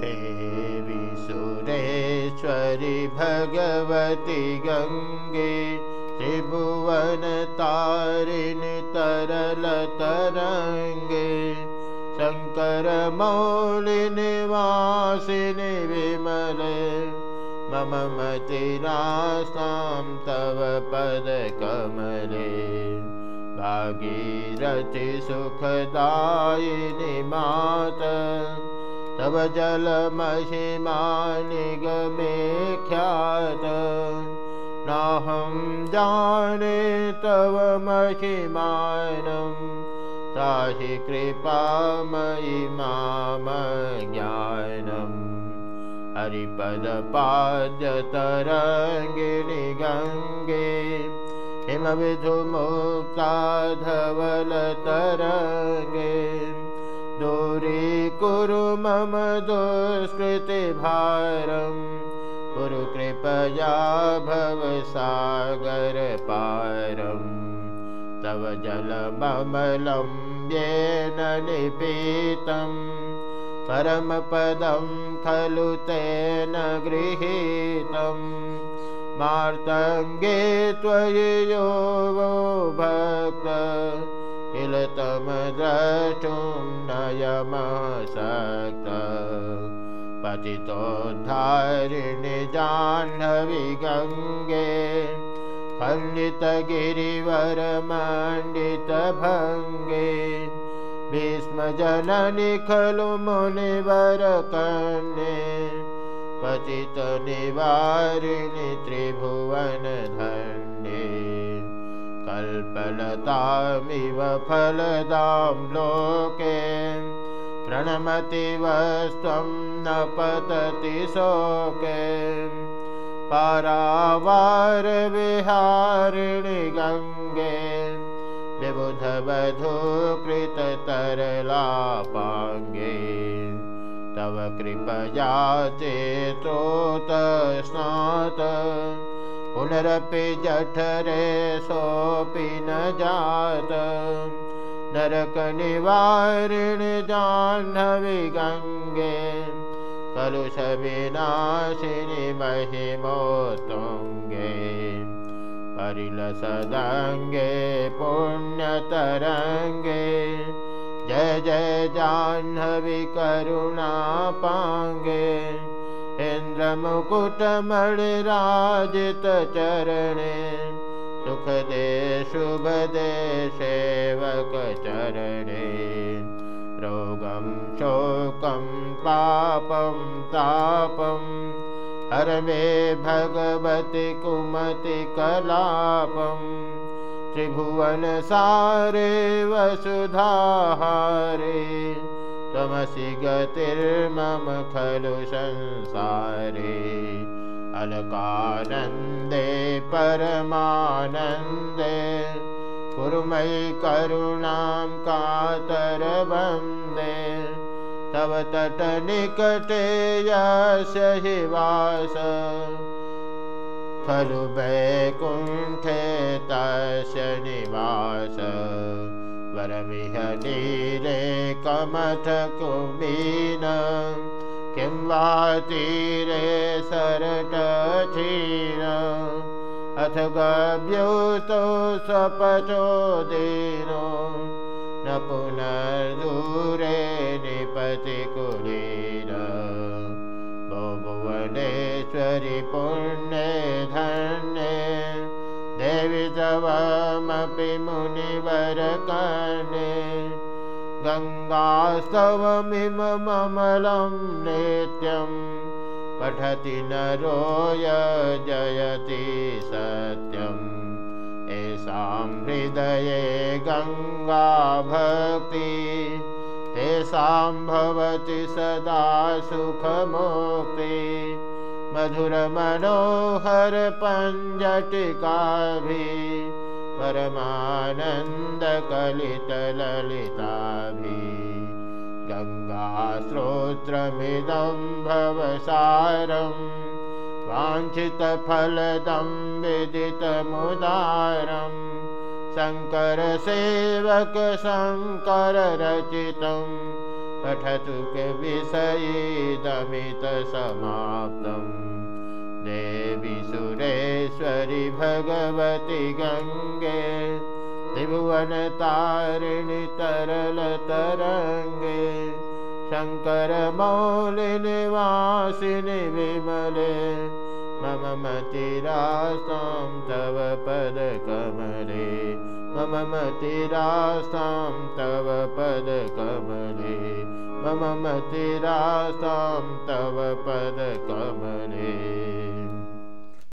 देवी सुरेश्वरि भगवति गङ्गे त्रिभुवन तारिणि तरल तरङ्गे शङ्कर मौलिनिवासिनि विमले मम मतिरासां तव पदकमले भागीरथि सुखदायिनि मात तव जलमहिमानिगमे ख्यात। नाहं जाने तव महिमानं। ताहि कृपामयि माम ज्ञानम् हरिपदपाद्यतरङ्गिणि गङ्गे। हिमविधुमुक्ता धवलतरङ्गे दूरीकुरु मम दुष्कृतिभारं कुरु कृपया भवसागरपारम् तव जलममलं येन निपीतम् परमपदं खलु तेन गृहीतं। मार्तङ्गे त्वयि यो वो भक्त किलतमद्रष्टुं नयमसक्त पतितोद्धारिणि जाह्नवि गङ्गे। खण्डितगिरिवरमण्डितभङ्गे भीष्मजननि खलु मुनिवरकन्ये। पतितनिवारिणि त्रिभुवनधन्ये कल्पलतामिव फलदां लोके। प्रणमतिवस्त्वं न पतति शोके। पारावारविहारिणि गङ्गे। विबुधवधूकृततरलापाङ्गे। तव कृपया चेतोत स्नात पुनरपि जठरे सोऽपि न जात। नरकनिवारिणि जाह्नवि गङ्गे। कलुषविनाशिनि महिमोतुङ्गे परिलसदङ्गे पुण्यतरङ्गे। जय जय जाह्नवि करुणापाङ्गे इन्द्रमुकुटमणिराजितचरणे सुखदे शुभदे सेवकचरणे रोगं शोकं पापं तापम् हर मे भगवति कुमति कलापं। त्रिभुवनसारे वसुधाहारे त्वमसि गतिर्मम खलु संसारे। अलकानन्दे परमानन्दे। कुरुमयि करुणां कातरवन्दे। तव तटनिकटे यस्य हि वास। खलु वैकुण्ठे तस्य निवास वरमिह नीरे कमथ कुमीन किं वा तीरे सरटक्षीण अथ गव्यूतो स्वपचो दीनो। न पुनर्दूरे निपतिकुलीर भुवनेश्वरि पुण्ये धन्ये देवि तवमपि मुनिवरकर्णे गङ्गास्तवमिममलं नित्यं पठति नरोय जयति सत्यम् तेषां हृदये गङ्गाभक्ति तेषां भवति सदा सुखमोक्ति मधुरमनोहरपञ्जटिकाभिः परमानन्दकलितललिताभिः गङ्गाश्रोत्रमिदं भवसारम् वाञ्छितफलदं विदितमुदारं शङ्करसेवकशङ्कररचितं समाप्तम् देवी सुरेश्वरि भगवति गङ्गे त्रिभुवनतारिणि तरलतरङ्गे शङ्करमौलिनिवासिनि विमले मम मतिरासां तव पदकमले मम मतिरासां तव पदकमले। मम मतिरासां तव पदकमले